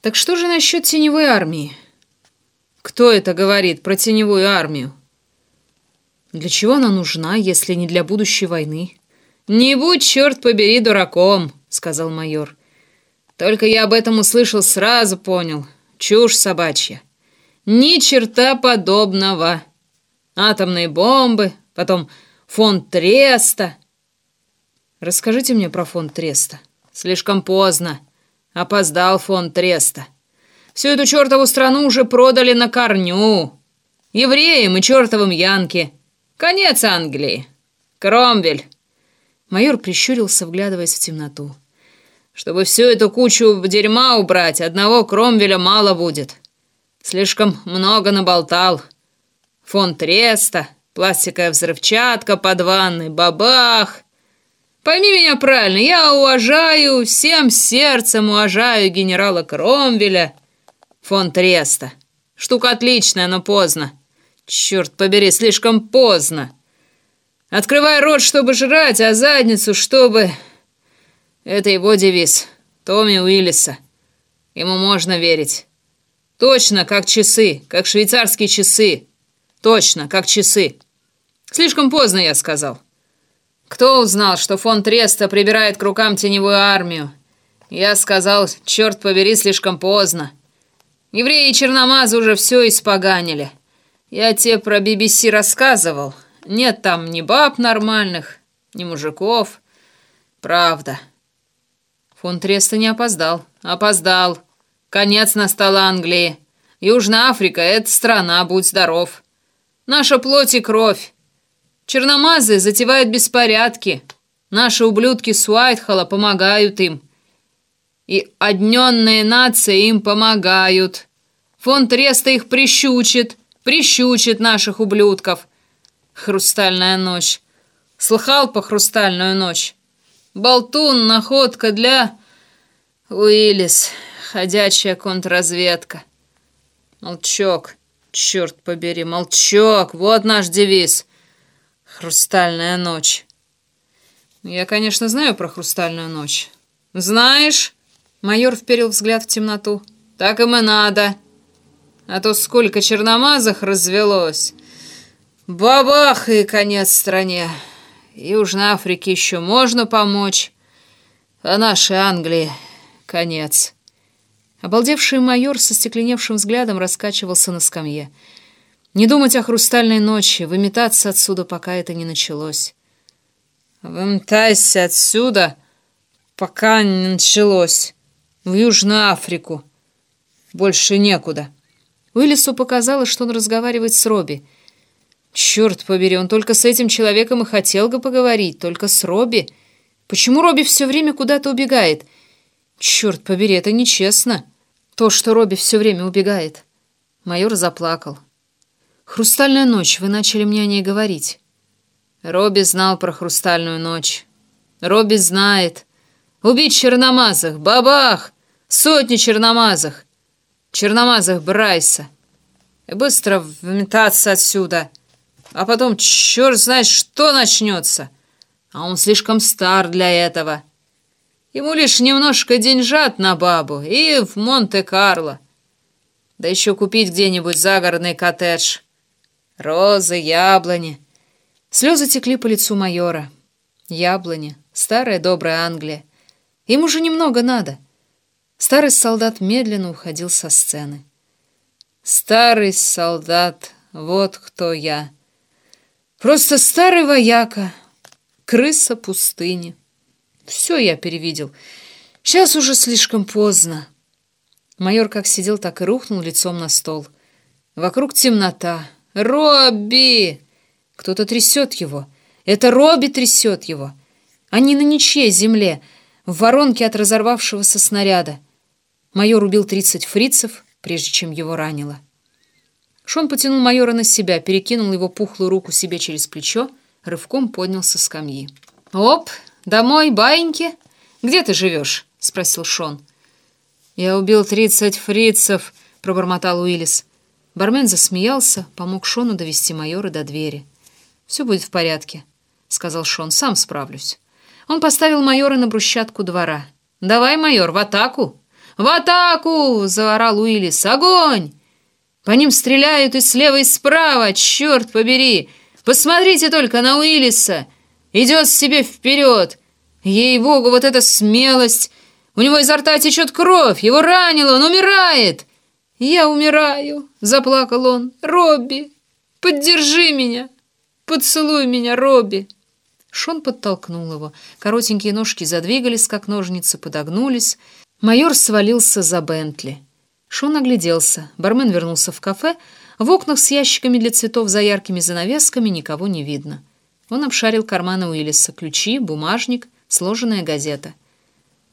Так что же насчет теневой армии? Кто это говорит про теневую армию? Для чего она нужна, если не для будущей войны? Не будь, черт побери, дураком, сказал майор. Только я об этом услышал, сразу понял. Чушь собачья. Ни черта подобного. Атомные бомбы, потом фонд Треста. Расскажите мне про фонд Треста. Слишком поздно. Опоздал фонд Треста. Всю эту чертову страну уже продали на корню. Евреям и чертовым Янке. Конец Англии. Кромвель. Майор прищурился, вглядываясь в темноту. Чтобы всю эту кучу дерьма убрать, одного Кромвеля мало будет. Слишком много наболтал. Фонд Треста, пластиковая взрывчатка под ванной, бабах. Пойми меня правильно, я уважаю, всем сердцем уважаю генерала Кромвеля. Фон Треста. Штука отличная, но поздно. Черт побери, слишком поздно. Открывай рот, чтобы жрать, а задницу, чтобы... Это его девиз. Томми Уиллиса. Ему можно верить. Точно, как часы, как швейцарские часы. Точно, как часы. Слишком поздно, я сказал. Кто узнал, что фон Треста прибирает к рукам теневую армию? Я сказал, черт побери, слишком поздно. Евреи и черномазы уже все испоганили. Я тебе про BBC рассказывал. Нет там ни баб нормальных, ни мужиков. Правда. Фон Треста не опоздал. Опоздал. Конец настал Англии. Южная Африка — это страна, будь здоров. Наша плоть и кровь. Черномазы затевают беспорядки. Наши ублюдки с Уайтхолла помогают им. И одненные нации им помогают. Фонд Треста их прищучит, прищучит наших ублюдков. Хрустальная ночь. Слыхал по хрустальную ночь? Болтун, находка для... Уиллис, ходячая контрразведка. Молчок, черт побери, молчок, вот наш девиз. «Хрустальная ночь». «Я, конечно, знаю про хрустальную ночь». «Знаешь?» Майор вперил взгляд в темноту. «Так им и надо. А то сколько черномазых развелось. Бабах и конец стране. Южной Африке еще можно помочь, а нашей Англии конец». Обалдевший майор со стекленевшим взглядом раскачивался на скамье. Не думать о хрустальной ночи, выметаться отсюда, пока это не началось. Выметайся отсюда, пока не началось. В Южную Африку. Больше некуда. Уиллису показалось, что он разговаривает с Робби. Черт побери, он только с этим человеком и хотел бы поговорить, только с Робби. Почему Робби все время куда-то убегает? Черт побери, это нечестно. То, что Робби все время убегает. Майор заплакал. «Хрустальная ночь, вы начали мне о ней говорить». Робби знал про хрустальную ночь. Робби знает. Убить черномазых, бабах! Сотни черномазых! Черномазых Брайса. И быстро вметаться отсюда. А потом черт знает, что начнется. А он слишком стар для этого. Ему лишь немножко деньжат на бабу и в Монте-Карло. Да еще купить где-нибудь загородный коттедж. Розы, яблони. Слезы текли по лицу майора. Яблони, старая добрая Англия. Им уже немного надо. Старый солдат медленно уходил со сцены. Старый солдат, вот кто я. Просто старый вояка, крыса пустыни. Все я перевидел. Сейчас уже слишком поздно. Майор как сидел, так и рухнул лицом на стол. Вокруг темнота. «Робби!» Кто-то трясет его. Это Робби трясет его. Они на ничьей земле, в воронке от разорвавшегося снаряда. Майор убил тридцать фрицев, прежде чем его ранило. Шон потянул майора на себя, перекинул его пухлую руку себе через плечо, рывком поднялся с скамьи. «Оп, домой, баиньки? Где ты живешь?» — спросил Шон. «Я убил тридцать фрицев», — пробормотал Уиллис. Бармен засмеялся, помог Шону довести майора до двери. «Все будет в порядке», — сказал Шон, — «сам справлюсь». Он поставил майора на брусчатку двора. «Давай, майор, в атаку! «В атаку!» — заорал Уиллис. «Огонь!» По ним стреляют и слева, и справа, черт побери! Посмотрите только на Уиллиса! Идет себе вперед! Ей-богу, вот эта смелость! У него изо рта течет кровь, его ранило, он умирает!» «Я умираю!» — заплакал он. «Робби, поддержи меня! Поцелуй меня, Робби!» Шон подтолкнул его. Коротенькие ножки задвигались, как ножницы, подогнулись. Майор свалился за Бентли. Шон огляделся. Бармен вернулся в кафе. В окнах с ящиками для цветов за яркими занавесками никого не видно. Он обшарил карманы Уиллиса. Ключи, бумажник, сложенная газета.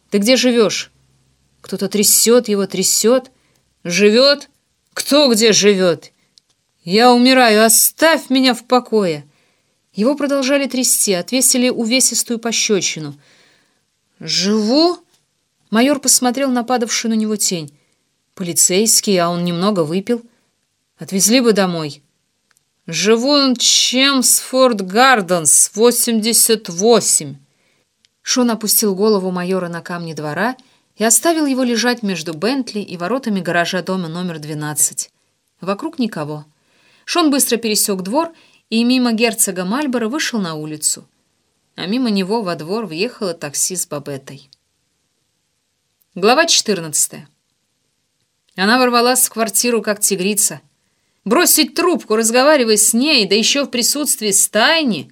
«Ты где живешь?» Кто-то трясет его, трясет. «Живет? Кто где живет?» «Я умираю, оставь меня в покое!» Его продолжали трясти, отвесили увесистую пощечину. «Живу?» Майор посмотрел на падавшую на него тень. «Полицейский, а он немного выпил. Отвезли бы домой». «Живу Чемсфорд Гарденс, 88». Шон опустил голову майора на камни двора и оставил его лежать между Бентли и воротами гаража дома номер 12. Вокруг никого. Шон быстро пересек двор и мимо герцога Мальборо вышел на улицу. А мимо него во двор въехало такси с Бабетой. Глава 14. Она ворвалась в квартиру, как тигрица. Бросить трубку, разговаривая с ней, да еще в присутствии стайни.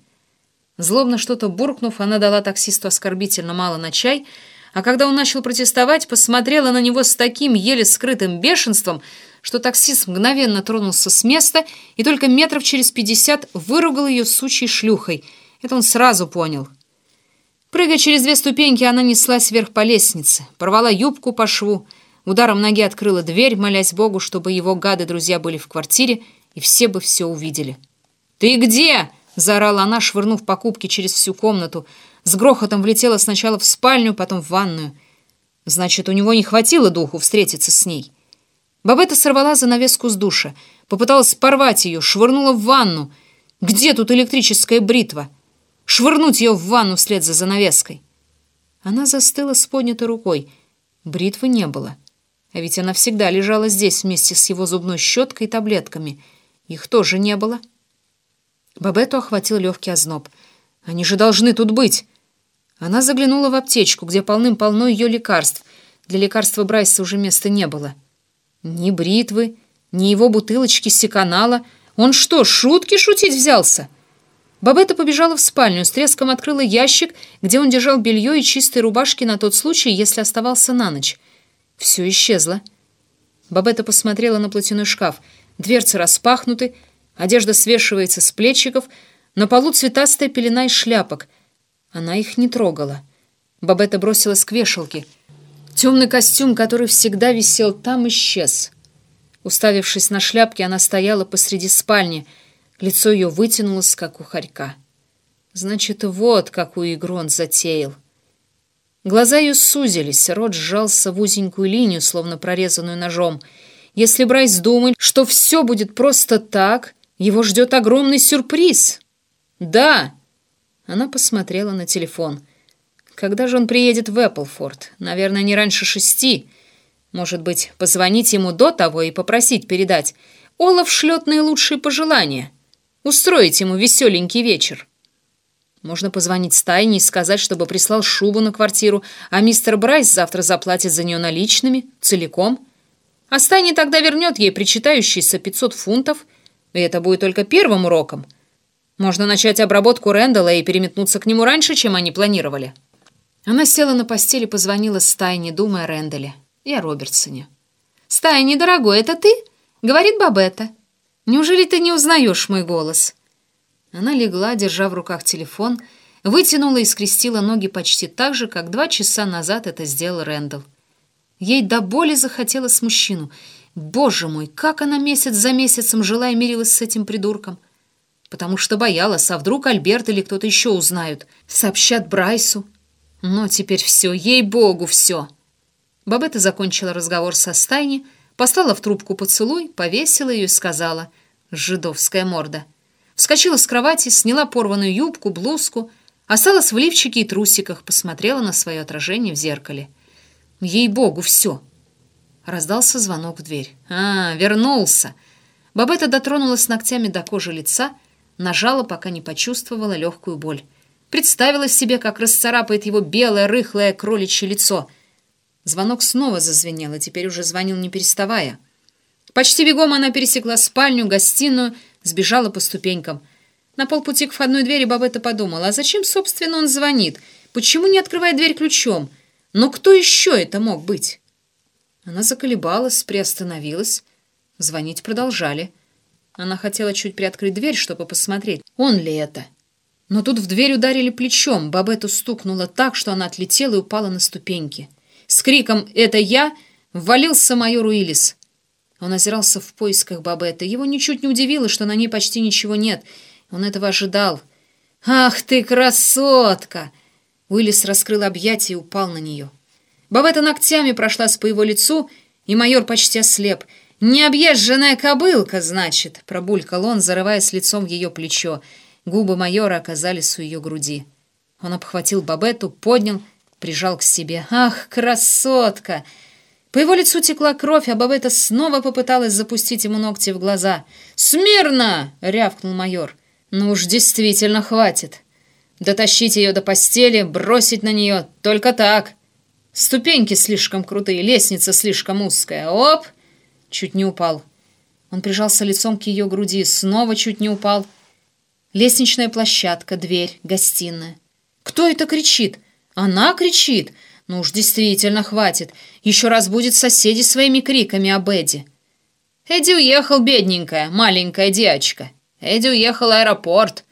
Злобно что-то буркнув, она дала таксисту оскорбительно мало на чай, а когда он начал протестовать, посмотрела на него с таким еле скрытым бешенством, что таксист мгновенно тронулся с места и только метров через пятьдесят выругал ее сучей шлюхой. Это он сразу понял. Прыгая через две ступеньки, она неслась вверх по лестнице, порвала юбку по шву, ударом ноги открыла дверь, молясь Богу, чтобы его гады-друзья были в квартире, и все бы все увидели. «Ты где?» — заорала она, швырнув покупки через всю комнату. С грохотом влетела сначала в спальню, потом в ванную. Значит, у него не хватило духу встретиться с ней. Бабета сорвала занавеску с душа, попыталась порвать ее, швырнула в ванну. Где тут электрическая бритва? Швырнуть ее в ванну вслед за занавеской. Она застыла с поднятой рукой. Бритвы не было. А ведь она всегда лежала здесь вместе с его зубной щеткой и таблетками. Их тоже не было. Бабету охватил легкий озноб. «Они же должны тут быть!» Она заглянула в аптечку, где полным-полно ее лекарств. Для лекарства Брайса уже места не было. Ни бритвы, ни его бутылочки секанала. Он что, шутки шутить взялся? Бабетта побежала в спальню, с треском открыла ящик, где он держал белье и чистые рубашки на тот случай, если оставался на ночь. Все исчезло. Бабетта посмотрела на платяной шкаф. Дверцы распахнуты, одежда свешивается с плечиков, на полу цветастая пелена из шляпок. Она их не трогала. Бабетта бросилась к вешалке — Темный костюм, который всегда висел там, исчез. Уставившись на шляпки, она стояла посреди спальни. Лицо ее вытянулось, как у хорька. Значит, вот какую игру он затеял. Глаза ее сузились, рот сжался в узенькую линию, словно прорезанную ножом. Если Брайс думает, что все будет просто так, его ждет огромный сюрприз. «Да!» Она посмотрела на телефон — когда же он приедет в Эпплфорд? Наверное, не раньше шести. Может быть, позвонить ему до того и попросить передать. Олаф шлет наилучшие пожелания. Устроить ему веселенький вечер. Можно позвонить Стайне и сказать, чтобы прислал шубу на квартиру, а мистер Брайс завтра заплатит за нее наличными, целиком. А Стайни тогда вернет ей причитающиеся 500 фунтов, и это будет только первым уроком. Можно начать обработку Рэндалла и переметнуться к нему раньше, чем они планировали. Она села на постель и позвонила Стайне, думая о Рэндале и о Робертсоне. «Стайни, дорогой, это ты?» — говорит Бабетта. «Неужели ты не узнаешь мой голос?» Она легла, держа в руках телефон, вытянула и скрестила ноги почти так же, как два часа назад это сделал Рэндалл. Ей до боли захотелось мужчину. Боже мой, как она месяц за месяцем жила и мирилась с этим придурком. Потому что боялась, а вдруг Альберт или кто-то еще узнают. Сообщат Брайсу. Но теперь все, ей-богу, все. Бабетта закончила разговор со стайни, послала в трубку поцелуй, повесила ее и сказала «Жидовская морда». Вскочила с кровати, сняла порванную юбку, блузку, осталась в лифчике и трусиках, посмотрела на свое отражение в зеркале. Ей-богу, все. Раздался звонок в дверь. «А, вернулся!» Бабетта дотронулась ногтями до кожи лица, нажала, пока не почувствовала легкую боль. Представила себе, как расцарапает его белое, рыхлое кроличье лицо. Звонок снова зазвенел, и теперь уже звонил не переставая. Почти бегом она пересекла спальню, гостиную, сбежала по ступенькам. На полпути к входной двери Бабетта подумала, а зачем, собственно, он звонит? Почему не открывает дверь ключом? Но кто еще это мог быть? Она заколебалась, приостановилась. Звонить продолжали. Она хотела чуть приоткрыть дверь, чтобы посмотреть, он ли это. Но тут в дверь ударили плечом. Бабетту стукнуло так, что она отлетела и упала на ступеньки. С криком «Это я!» ввалился майор Уиллис. Он озирался в поисках Бабетты. Его ничуть не удивило, что на ней почти ничего нет. Он этого ожидал. «Ах ты, красотка!» Уиллис раскрыл объятия и упал на нее. Бабетта ногтями прошлась по его лицу, и майор почти ослеп. «Необъезженная кобылка, значит!» — пробулькал он, зарываясь лицом в ее плечо. Губы майора оказались у ее груди. Он обхватил Бабетту, поднял, прижал к себе. «Ах, красотка!» По его лицу текла кровь, а Бабетта снова попыталась запустить ему ногти в глаза. «Смирно!» — рявкнул майор. «Ну уж действительно хватит. Дотащить ее до постели, бросить на нее, только так!» Ступеньки слишком крутые, лестница слишком узкая. Оп! Чуть не упал. Он прижался лицом к ее груди, снова чуть не упал. Лестничная площадка, дверь, гостиная. Кто это кричит? Она кричит. Ну уж действительно хватит. Еще раз будет соседи своими криками об Эдди. Эдди уехал, бедненькая, маленькая девочка. Эдди уехал аэропорт.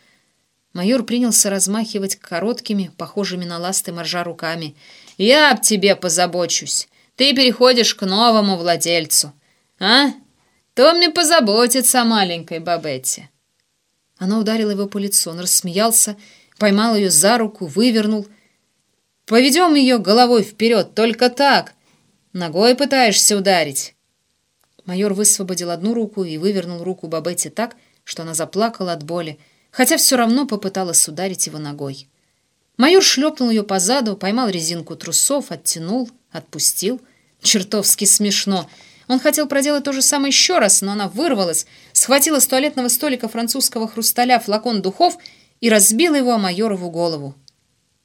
Майор принялся размахивать короткими, похожими на ласты моржа руками. Я об тебе позабочусь. Ты переходишь к новому владельцу. А? Томми позаботится о маленькой Бабетте. Она ударила его по лицу. Он рассмеялся, поймал ее за руку, вывернул. «Поведем ее головой вперед, только так. Ногой пытаешься ударить». Майор высвободил одну руку и вывернул руку Бабетте так, что она заплакала от боли, хотя все равно попыталась ударить его ногой. Майор шлепнул ее по заду, поймал резинку трусов, оттянул, отпустил. Чертовски смешно. Он хотел проделать то же самое еще раз, но она вырвалась, схватила с туалетного столика французского хрусталя флакон духов и разбила его о майорову голову.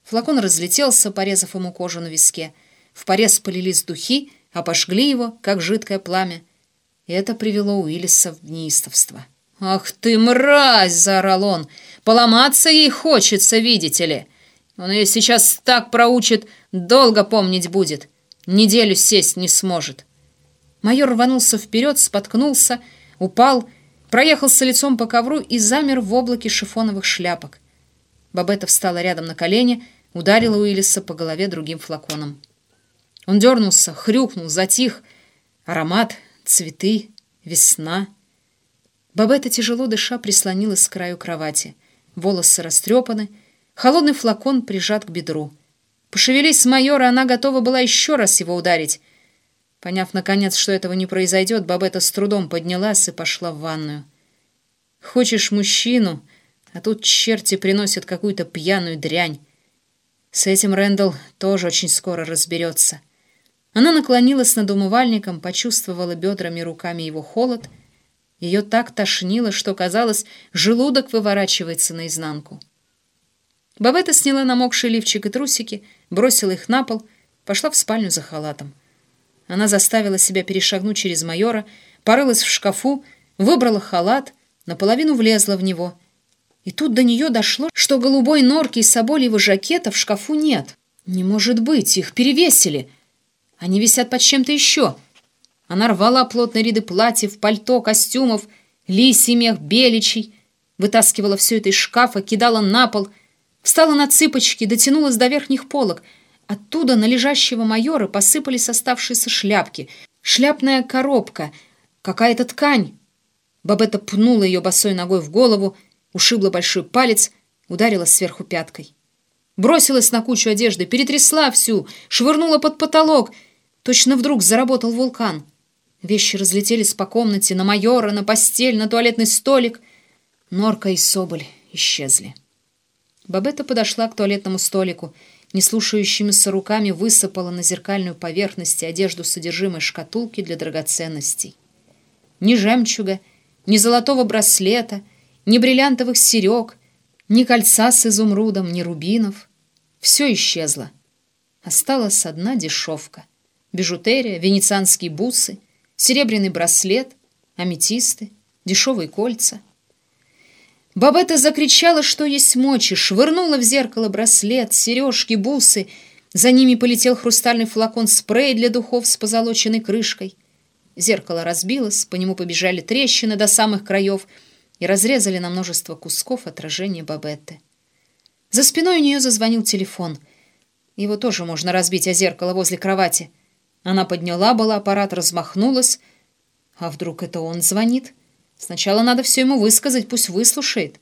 Флакон разлетелся, порезав ему кожу на виске. В порез полились духи, а пожгли его, как жидкое пламя. И это привело Уиллиса в неистовство. «Ах ты, мразь!» — заорал он. «Поломаться ей хочется, видите ли!» Он ее сейчас так проучит, долго помнить будет. Неделю сесть не сможет. Майор рванулся вперед, споткнулся, упал, проехался лицом по ковру и замер в облаке шифоновых шляпок. Бабетта встала рядом на колени, ударила Уиллиса по голове другим флаконом. Он дернулся, хрюкнул, затих. Аромат, цветы, весна. Бабетта, тяжело дыша, прислонилась к краю кровати. Волосы растрепаны, Холодный флакон прижат к бедру. Пошевелись майора, она готова была еще раз его ударить. Поняв, наконец, что этого не произойдет, Бабетта с трудом поднялась и пошла в ванную. «Хочешь мужчину, а тут черти приносят какую-то пьяную дрянь. С этим Рэндалл тоже очень скоро разберется». Она наклонилась над умывальником, почувствовала бедрами руками его холод. Ее так тошнило, что, казалось, желудок выворачивается наизнанку. Бабетта сняла намокший лифчик и трусики, бросила их на пол, пошла в спальню за халатом. Она заставила себя перешагнуть через майора, порылась в шкафу, выбрала халат, наполовину влезла в него. И тут до нее дошло, что голубой норки и собольего жакета в шкафу нет. Не может быть, их перевесили. Они висят под чем-то еще. Она рвала плотные ряды платьев, пальто, костюмов, лисий мех, беличий, вытаскивала все это из шкафа, кидала на пол — Встала на цыпочки, дотянулась до верхних полок. Оттуда на лежащего майора посыпались оставшиеся шляпки. Шляпная коробка, какая-то ткань. Бабетта пнула ее босой ногой в голову, ушибла большой палец, ударила сверху пяткой. Бросилась на кучу одежды, перетрясла всю, швырнула под потолок. Точно вдруг заработал вулкан. Вещи разлетелись по комнате, на майора, на постель, на туалетный столик. Норка и Соболь исчезли. Бабетта подошла к туалетному столику, неслушающимися руками высыпала на зеркальную поверхность одежду содержимой шкатулки для драгоценностей. Ни жемчуга, ни золотого браслета, ни бриллиантовых серег, ни кольца с изумрудом, ни рубинов. Все исчезло. Осталась одна дешевка. Бижутерия, венецианские бусы, серебряный браслет, аметисты, дешевые кольца. Бабетта закричала, что есть мочи, швырнула в зеркало браслет, сережки, бусы. За ними полетел хрустальный флакон спрея для духов с позолоченной крышкой. Зеркало разбилось, по нему побежали трещины до самых краев и разрезали на множество кусков отражение Бабетты. За спиной у нее зазвонил телефон. Его тоже можно разбить о зеркало возле кровати. Она подняла был аппарат, размахнулась. А вдруг это он звонит? Сначала надо все ему высказать, пусть выслушает.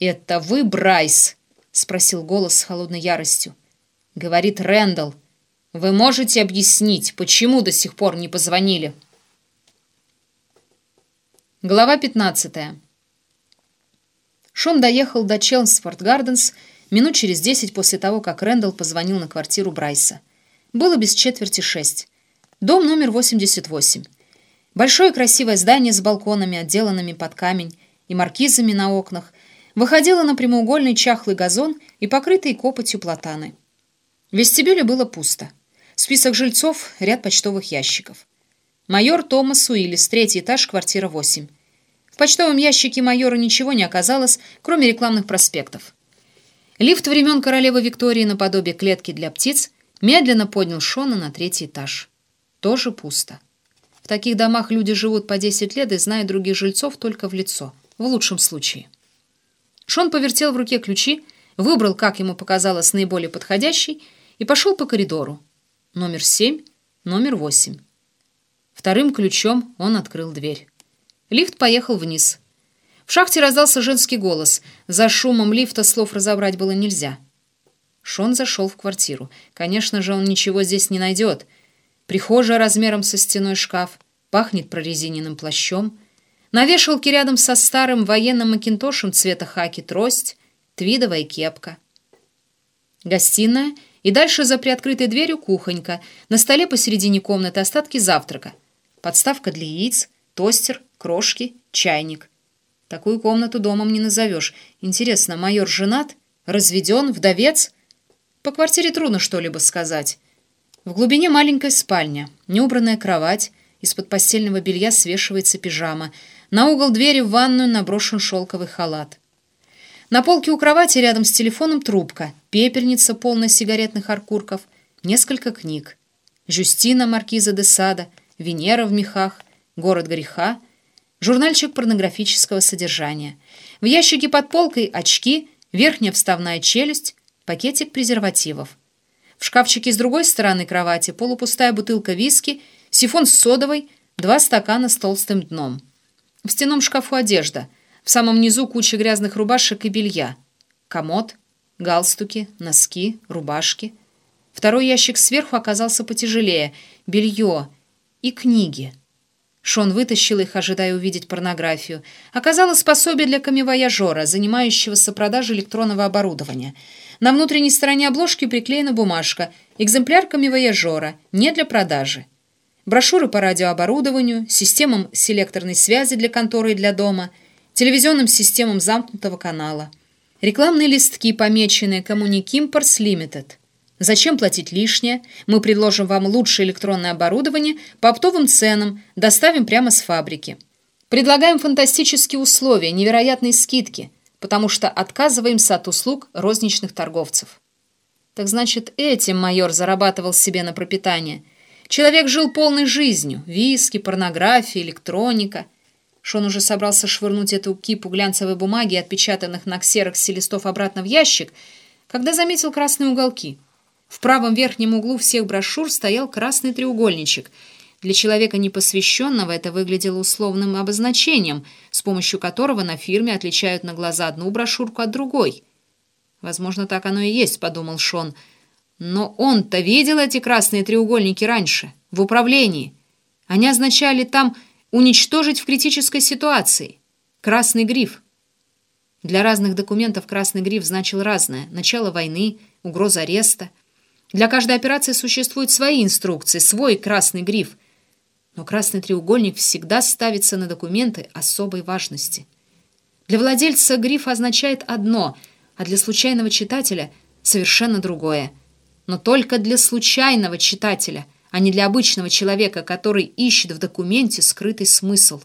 «Это вы, Брайс?» — спросил голос с холодной яростью. Говорит Рэндалл. «Вы можете объяснить, почему до сих пор не позвонили?» Глава 15. Шон доехал до Челмсфорд Гарденс минут через десять после того, как Рэндалл позвонил на квартиру Брайса. Было без четверти шесть. Дом номер 88. Большое красивое здание с балконами, отделанными под камень, и маркизами на окнах, выходило на прямоугольный чахлый газон и покрытые копотью платаны. В вестибюле было пусто. Список жильцов, ряд почтовых ящиков. Майор Томас Уиллис, третий этаж, квартира 8. В почтовом ящике майора ничего не оказалось, кроме рекламных проспектов. Лифт времен королевы Виктории наподобие клетки для птиц медленно поднял Шона на третий этаж. Тоже пусто. В таких домах люди живут по 10 лет и знают других жильцов только в лицо, в лучшем случае. Шон повертел в руке ключи, выбрал, как ему показалось, наиболее подходящий и пошел по коридору. Номер 7, номер 8. Вторым ключом он открыл дверь. Лифт поехал вниз. В шахте раздался женский голос. За шумом лифта слов разобрать было нельзя. Шон зашел в квартиру. Конечно же, он ничего здесь не найдет — Прихожая размером со стеной шкаф, пахнет прорезиненным плащом. На вешалке рядом со старым военным макинтошем цвета хаки трость, твидовая кепка. Гостиная и дальше за приоткрытой дверью кухонька. На столе посередине комнаты остатки завтрака. Подставка для яиц, тостер, крошки, чайник. Такую комнату домом не назовешь. Интересно, майор женат? Разведен? Вдовец? По квартире трудно что-либо сказать. В глубине маленькая спальня, неубранная кровать, из-под постельного белья свешивается пижама. На угол двери в ванную наброшен шелковый халат. На полке у кровати рядом с телефоном трубка, пепельница, полная сигаретных аркурков, несколько книг. Жюстина Маркиза де Сада, Венера в мехах, Город греха, журнальчик порнографического содержания. В ящике под полкой очки, верхняя вставная челюсть, пакетик презервативов. В шкафчике с другой стороны кровати полупустая бутылка виски, сифон с содовой, два стакана с толстым дном. В стенном шкафу одежда. В самом низу куча грязных рубашек и белья. Комод, галстуки, носки, рубашки. Второй ящик сверху оказался потяжелее. Белье и книги. Шон вытащил их, ожидая увидеть порнографию. Оказалось пособие для камевояжера, занимающегося продажей электронного оборудования. На внутренней стороне обложки приклеена бумажка «Экземпляр камевояжера, не для продажи». Брошюры по радиооборудованию, системам селекторной связи для конторы и для дома, телевизионным системам замкнутого канала. Рекламные листки, помеченные «Коммуникимпорс Лимитед». Зачем платить лишнее? Мы предложим вам лучшее электронное оборудование по оптовым ценам, доставим прямо с фабрики. Предлагаем фантастические условия, невероятные скидки, потому что отказываемся от услуг розничных торговцев. Так значит, этим майор зарабатывал себе на пропитание. Человек жил полной жизнью. Виски, порнография, электроника. Шон уже собрался швырнуть эту кипу глянцевой бумаги, отпечатанных на ксероксе листов обратно в ящик, когда заметил красные уголки – в правом верхнем углу всех брошюр стоял красный треугольничек. Для человека непосвященного это выглядело условным обозначением, с помощью которого на фирме отличают на глаза одну брошюрку от другой. «Возможно, так оно и есть», — подумал Шон. «Но он-то видел эти красные треугольники раньше, в управлении. Они означали там «уничтожить в критической ситуации». Красный гриф. Для разных документов Красный Гриф значил разное. Начало войны, угроза ареста. Для каждой операции существуют свои инструкции, свой Красный Гриф. Но Красный треугольник всегда ставится на документы особой важности. Для владельца гриф означает одно, а для случайного читателя совершенно другое. Но только для случайного читателя, а не для обычного человека, который ищет в документе скрытый смысл.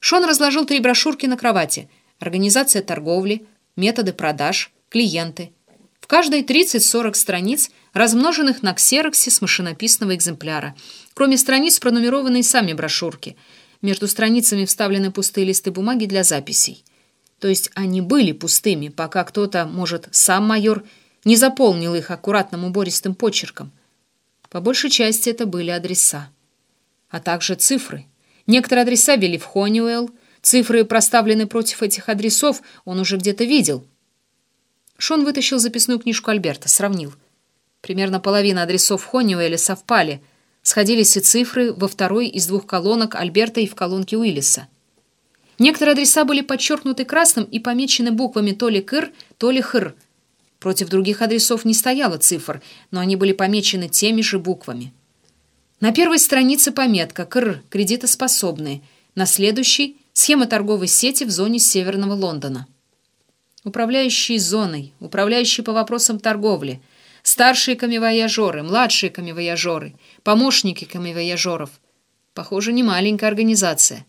Шон разложил три брошюрки на кровати. Организация торговли, методы продаж, клиенты. В каждой 30-40 страниц, размноженных на ксероксе с машинописного экземпляра. Кроме страниц, пронумерованные сами брошюрки – между страницами вставлены пустые листы бумаги для записей. То есть они были пустыми, пока кто-то, может, сам майор, не заполнил их аккуратным убористым почерком. По большей части это были адреса. А также цифры. Некоторые адреса вели в Хониуэлл, цифры проставлены против этих адресов, он уже где-то видел. Шон вытащил записную книжку Альберта, сравнил. Примерно половина адресов в Хониуэлле совпали – сходились и цифры во второй из двух колонок Альберта и в колонке Уиллиса. Некоторые адреса были подчеркнуты красным и помечены буквами то ли «кыр», то ли «хр». Против других адресов не стояло цифр, но они были помечены теми же буквами. На первой странице пометка «кр» – кредитоспособные, на следующей – схема торговой сети в зоне Северного Лондона. Управляющий зоной, управляющий по вопросам торговли – Старшие камевояжеры, младшие камевояжеры, помощники камевояжеров. Похоже, не маленькая организация.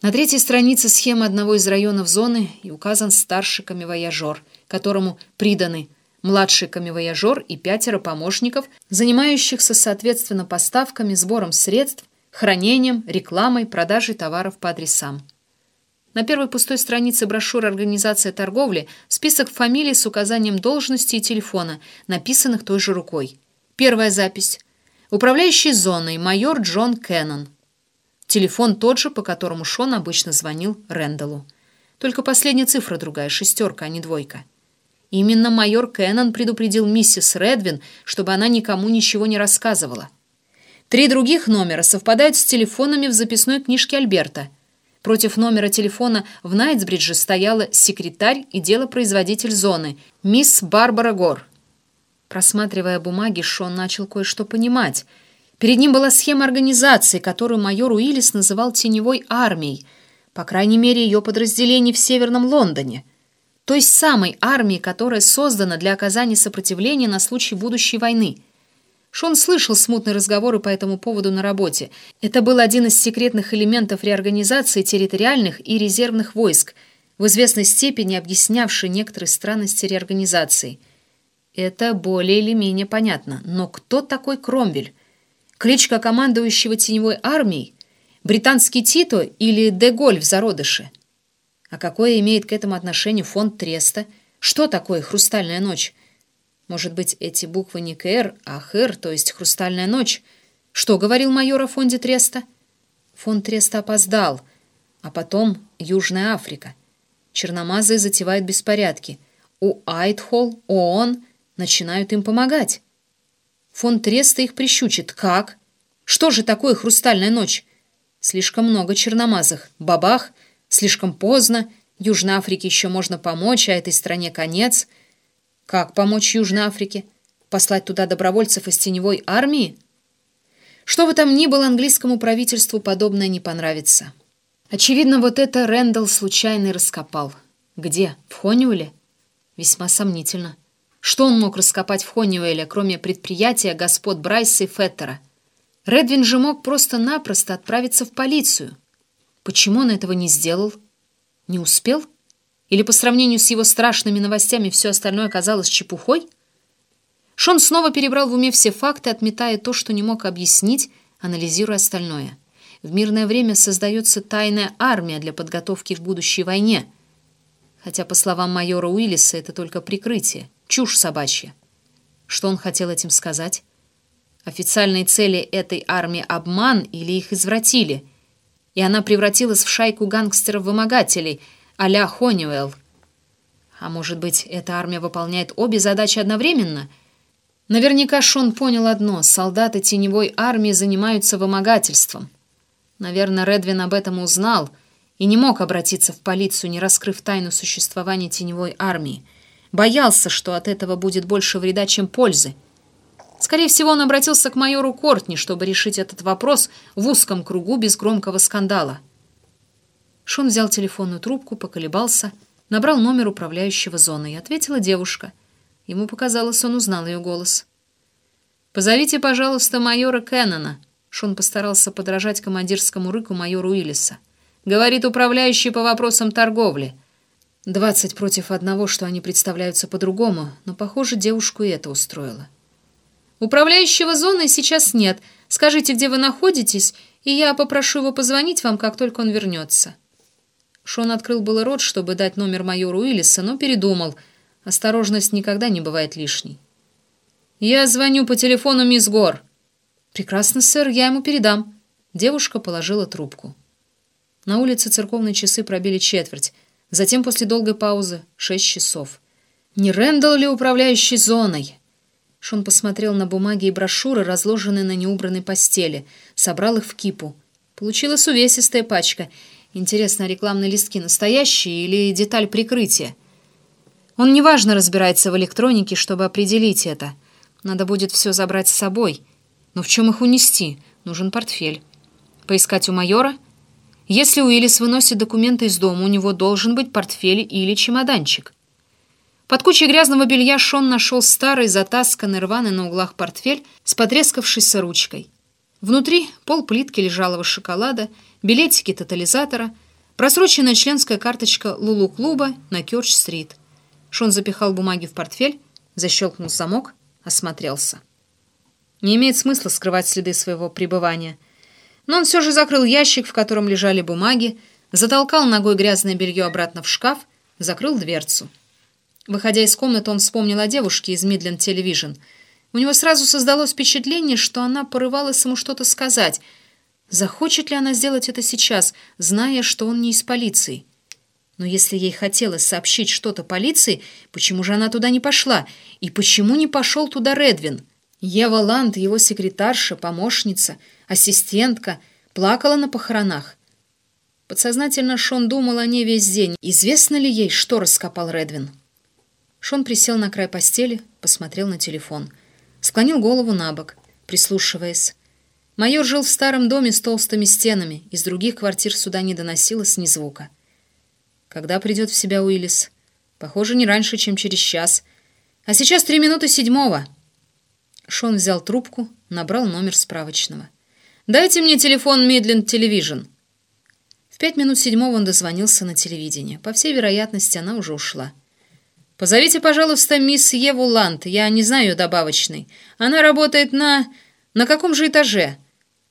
На третьей странице схема одного из районов зоны и указан старший камевояжер, которому приданы младший камевояжер и пятеро помощников, занимающихся, соответственно, поставками, сбором средств, хранением, рекламой, продажей товаров по адресам. На первой пустой странице брошюры «Организация торговли» список фамилий с указанием должности и телефона, написанных той же рукой. Первая запись. Управляющий зоной майор Джон Кеннон. Телефон тот же, по которому Шон обычно звонил Рэндаллу. Только последняя цифра другая, шестерка, а не двойка. Именно майор Кеннон предупредил миссис Редвин, чтобы она никому ничего не рассказывала. Три других номера совпадают с телефонами в записной книжке Альберта – Против номера телефона в Найтсбридже стояла секретарь и делопроизводитель зоны, мисс Барбара Гор. Просматривая бумаги, Шон начал кое-что понимать. Перед ним была схема организации, которую майор Уиллис называл «теневой армией», по крайней мере, ее подразделений в Северном Лондоне. Той самой армии, которая создана для оказания сопротивления на случай будущей войны – Шон слышал смутные разговоры по этому поводу на работе. Это был один из секретных элементов реорганизации территориальных и резервных войск, в известной степени объяснявший некоторые странности реорганизации. Это более или менее понятно. Но кто такой Кромвель? Кличка командующего теневой армией? Британский Тито или Деголь в зародыше? А какое имеет к этому отношение фонд Треста? Что такое «Хрустальная ночь»? Может быть, эти буквы не КР, а ХР, то есть «Хрустальная ночь». Что говорил майор о фонде Треста? Фонд Треста опоздал. А потом Южная Африка. Черномазые затевают беспорядки. У Айтхолл, ООН начинают им помогать. Фонд Треста их прищучит. Как? Что же такое «Хрустальная ночь»? Слишком много черномазых. Бабах. Слишком поздно. Южной Африке еще можно помочь, а этой стране конец — как помочь Южной Африке? Послать туда добровольцев из теневой армии? Что бы там ни было, английскому правительству подобное не понравится. Очевидно, вот это Рэндалл случайно раскопал. Где? В Хониуэле? Весьма сомнительно. Что он мог раскопать в Хониуэле, кроме предприятия господ Брайса и Феттера? Редвин же мог просто-напросто отправиться в полицию. Почему он этого не сделал? Не успел? — или по сравнению с его страшными новостями все остальное оказалось чепухой? Шон снова перебрал в уме все факты, отметая то, что не мог объяснить, анализируя остальное. В мирное время создается тайная армия для подготовки к будущей войне. Хотя, по словам майора Уиллиса, это только прикрытие, чушь собачья. Что он хотел этим сказать? Официальные цели этой армии — обман или их извратили? И она превратилась в шайку гангстеров-вымогателей — а-ля Хониуэлл. А может быть, эта армия выполняет обе задачи одновременно? Наверняка Шон понял одно — солдаты теневой армии занимаются вымогательством. Наверное, Редвин об этом узнал и не мог обратиться в полицию, не раскрыв тайну существования теневой армии. Боялся, что от этого будет больше вреда, чем пользы. Скорее всего, он обратился к майору Кортни, чтобы решить этот вопрос в узком кругу без громкого скандала. Шон взял телефонную трубку, поколебался, набрал номер управляющего зоны и ответила девушка. Ему показалось, он узнал ее голос. «Позовите, пожалуйста, майора Кеннона». Шон постарался подражать командирскому рыку майору Уиллиса. «Говорит управляющий по вопросам торговли». Двадцать против одного, что они представляются по-другому, но, похоже, девушку и это устроило. «Управляющего зоны сейчас нет. Скажите, где вы находитесь, и я попрошу его позвонить вам, как только он вернется». Шон открыл было рот, чтобы дать номер майору Уиллиса, но передумал. Осторожность никогда не бывает лишней. «Я звоню по телефону мисс Гор». «Прекрасно, сэр, я ему передам». Девушка положила трубку. На улице церковные часы пробили четверть. Затем, после долгой паузы, шесть часов. Не Рэндалл ли управляющий зоной? Шон посмотрел на бумаги и брошюры, разложенные на неубранной постели, собрал их в кипу. Получилась увесистая пачка. Интересно, рекламные листки настоящие или деталь прикрытия? Он неважно разбирается в электронике, чтобы определить это. Надо будет все забрать с собой. Но в чем их унести? Нужен портфель. Поискать у майора? Если Уиллис выносит документы из дома, у него должен быть портфель или чемоданчик. Под кучей грязного белья Шон нашел старый, затасканный, рваный на углах портфель с потрескавшейся ручкой. Внутри пол плитки лежалого шоколада, билетики тотализатора, просроченная членская карточка Лулу-клуба на Кёрч-стрит. Шон запихал бумаги в портфель, защелкнул замок, осмотрелся. Не имеет смысла скрывать следы своего пребывания. Но он все же закрыл ящик, в котором лежали бумаги, затолкал ногой грязное белье обратно в шкаф, закрыл дверцу. Выходя из комнаты, он вспомнил о девушке из Midland Television. У него сразу создалось впечатление, что она порывалась ему что-то сказать. Захочет ли она сделать это сейчас, зная, что он не из полиции? Но если ей хотелось сообщить что-то полиции, почему же она туда не пошла? И почему не пошел туда Редвин? Ева Ланд, его секретарша, помощница, ассистентка, плакала на похоронах. Подсознательно Шон думал о ней весь день. Известно ли ей, что раскопал Редвин? Шон присел на край постели, посмотрел на телефон. Склонил голову на бок, прислушиваясь. Майор жил в старом доме с толстыми стенами, из других квартир сюда не доносилось ни звука. Когда придет в себя Уиллис? Похоже, не раньше, чем через час. А сейчас три минуты седьмого. Шон взял трубку, набрал номер справочного. «Дайте мне телефон Мидленд Телевижн». В пять минут седьмого он дозвонился на телевидение. По всей вероятности, она уже ушла. «Позовите, пожалуйста, мисс Еву Ланд. Я не знаю ее добавочной. Она работает на... На каком же этаже?»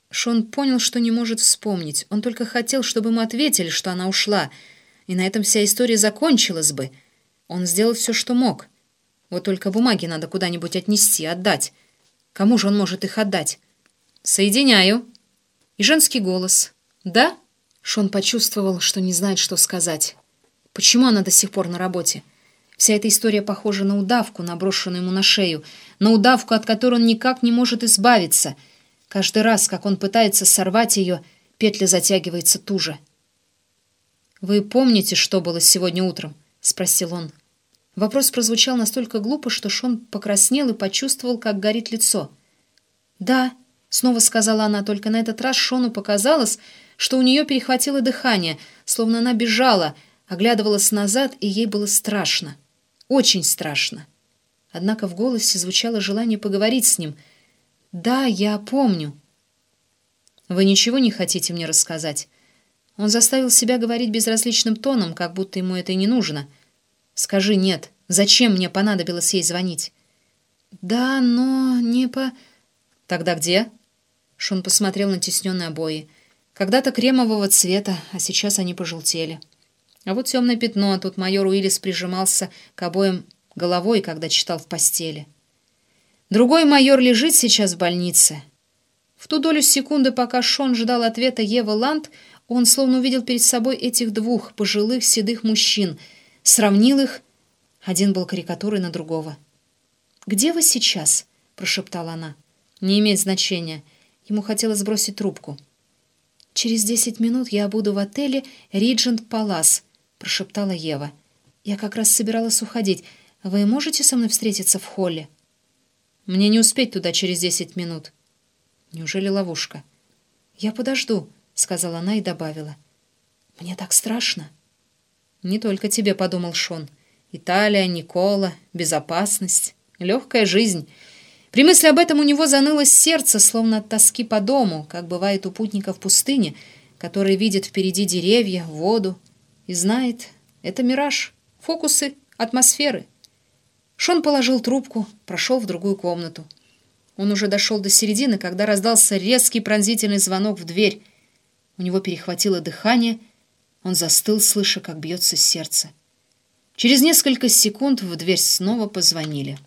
Шон понял, что не может вспомнить. Он только хотел, чтобы ему ответили, что она ушла. И на этом вся история закончилась бы. Он сделал все, что мог. Вот только бумаги надо куда-нибудь отнести, отдать. Кому же он может их отдать? «Соединяю». И женский голос. «Да?» Шон почувствовал, что не знает, что сказать. Почему она до сих пор на работе? Вся эта история похожа на удавку, наброшенную ему на шею, на удавку, от которой он никак не может избавиться. Каждый раз, как он пытается сорвать ее, петля затягивается туже. «Вы помните, что было сегодня утром?» — спросил он. Вопрос прозвучал настолько глупо, что Шон покраснел и почувствовал, как горит лицо. «Да», — снова сказала она, только на этот раз Шону показалось, что у нее перехватило дыхание, словно она бежала, оглядывалась назад, и ей было страшно. Очень страшно. Однако в голосе звучало желание поговорить с ним. «Да, я помню». «Вы ничего не хотите мне рассказать?» Он заставил себя говорить безразличным тоном, как будто ему это и не нужно. «Скажи нет. Зачем мне понадобилось ей звонить?» «Да, но не по...» «Тогда где?» Шон посмотрел на тесненные обои. Когда-то кремового цвета, а сейчас они пожелтели. А вот темное пятно, а тут майор Уиллис прижимался к обоим головой, когда читал в постели. Другой майор лежит сейчас в больнице. В ту долю секунды, пока Шон ждал ответа Евы Ланд, он словно увидел перед собой этих двух пожилых седых мужчин, сравнил их, один был карикатурой на другого. «Где вы сейчас?» — прошептала она. «Не имеет значения. Ему хотелось сбросить трубку». «Через десять минут я буду в отеле «Риджент Палас», — прошептала Ева. «Я как раз собиралась уходить. Вы можете со мной встретиться в холле?» «Мне не успеть туда через десять минут». «Неужели ловушка?» «Я подожду», — сказала она и добавила. «Мне так страшно». «Не только тебе», — подумал Шон. «Италия, Никола, безопасность, легкая жизнь». При мысли об этом у него занылось сердце, словно от тоски по дому, как бывает у путников в пустыне, который видит впереди деревья, воду и знает, это мираж, фокусы, атмосферы. Шон положил трубку, прошел в другую комнату. Он уже дошел до середины, когда раздался резкий пронзительный звонок в дверь. У него перехватило дыхание, он застыл, слыша, как бьется сердце. Через несколько секунд в дверь снова позвонили.